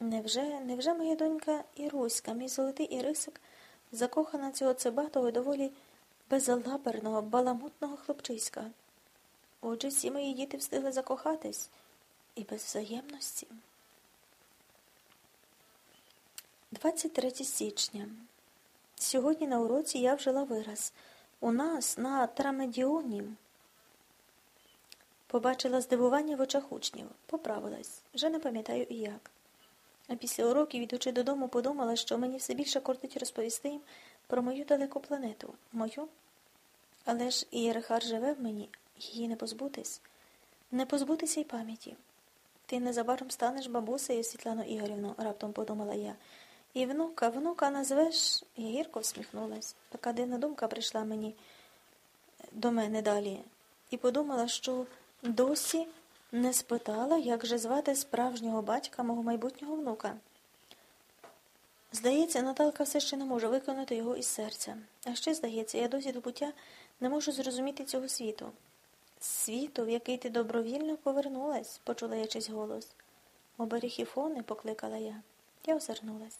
Невже, невже моя донька Іруська, мій золотий Ірисик, закохана цього цибатого і доволі безалаберного, баламутного хлопчиська? Отже, всі мої діти встигли закохатись і без взаємності. 23 січня. Сьогодні на уроці я вжила вираз. У нас на трамедіоні. Побачила здивування в очах учнів. Поправилась. Вже не пам'ятаю і як. А після уроків, ідучи додому, подумала, що мені все більше кортить розповісти їм про мою далеку планету. Мою? Але ж Ієрихар живе в мені, її не позбутись. Не позбутися й пам'яті. Ти незабаром станеш бабусею, Світлано Ігорівно, раптом подумала я. І внука, внука назвеш, я гірко всміхнулась. Така дивна думка прийшла мені до мене далі. І подумала, що досі не спитала, як же звати справжнього батька мого майбутнього внука. Здається, Наталка все ще не може виконати його із серця. А ще, здається, я досі до буття не можу зрозуміти цього світу. Світу, в який ти добровільно повернулась, почула я чийсь голос. Оберіг і фони, покликала я. Я озирнулась.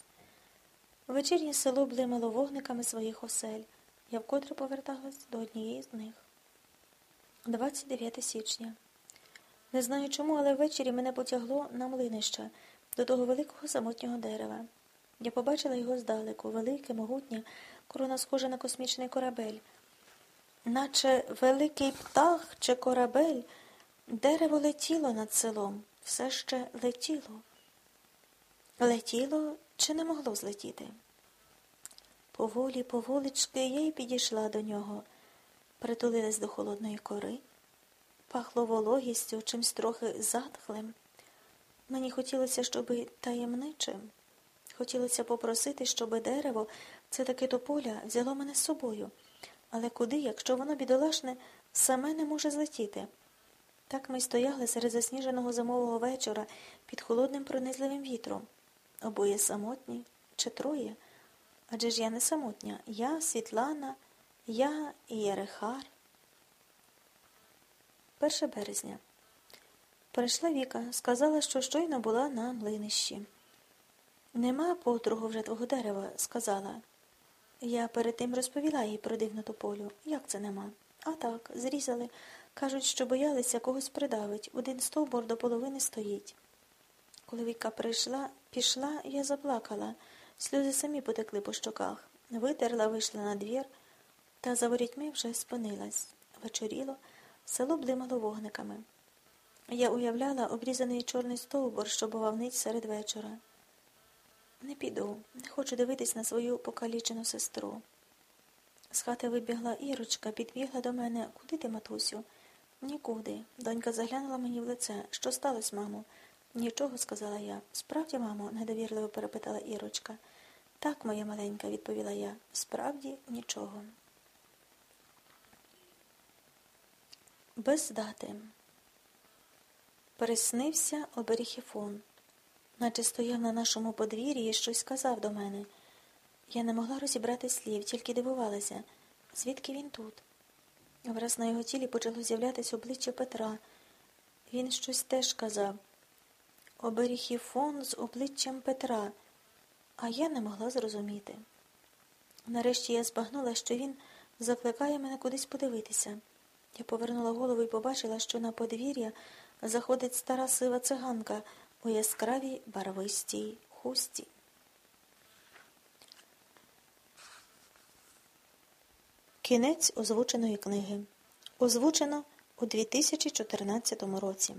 Вечірнє село блимало вогниками своїх осель. Я вкотре поверталась до однієї з них. 29 січня. Не знаю чому, але ввечері мене потягло на млинище до того великого самотнього дерева. Я побачила його здалеку, велике, могутнє, корона схожа на космічний корабель. Наче великий птах чи корабель, дерево летіло над селом, все ще летіло. Летіло чи не могло злетіти? Поволі, поволічки я й підійшла до нього, притулилась до холодної кори, пахло вологістю, чимсь трохи затхлим. Мені хотілося, щоби таємничим. Хотілося попросити, щоби дерево, це таке тополя, взяло мене з собою. Але куди, якщо воно бідолашне, саме не може злетіти? Так ми стояли серед засніженого зимового вечора під холодним пронизливим вітром. Обоє самотні чи троє. Адже ж я не самотня. Я Світлана, я і Єрехар. 1 березня. Прийшла Віка, сказала, що щойно була на млинищі. Нема подругу вже твого дерева, сказала. Я перед тим розповіла їй про дивну тополю. Як це нема? А так, зрізали. Кажуть, що боялися когось придавить. Один стовбур до половини стоїть. Коли Віка прийшла, пішла, я заплакала. Сльози самі потекли по щоках. Витерла, вийшла на двір, та за ворітьми вже спинилась. Вечоріло, село блимало вогниками. Я уявляла обрізаний чорний стовбур, що бував ниць серед вечора. Не піду, не хочу дивитись на свою покалічену сестру. З хати вибігла Ірочка, підбігла до мене. Куди ти, матусю? Нікуди. Донька заглянула мені в лице. Що сталося, мамо? Нічого, сказала я. Справді, мамо, недовірливо перепитала Ірочка. Так, моя маленька, відповіла я. Справді нічого. Без дати. Переснився оберіхіфон наче стояв на нашому подвір'ї і щось сказав до мене. Я не могла розібрати слів, тільки дивувалася, звідки він тут. Враз на його тілі почало з'являтися обличчя Петра. Він щось теж казав. Оберіг фон з обличчям Петра, а я не могла зрозуміти. Нарешті я збагнула, що він закликає мене кудись подивитися. Я повернула голову і побачила, що на подвір'я заходить стара сива циганка у яскравій барвистій хусті. Кінець озвученої книги. Озвучено у 2014 році.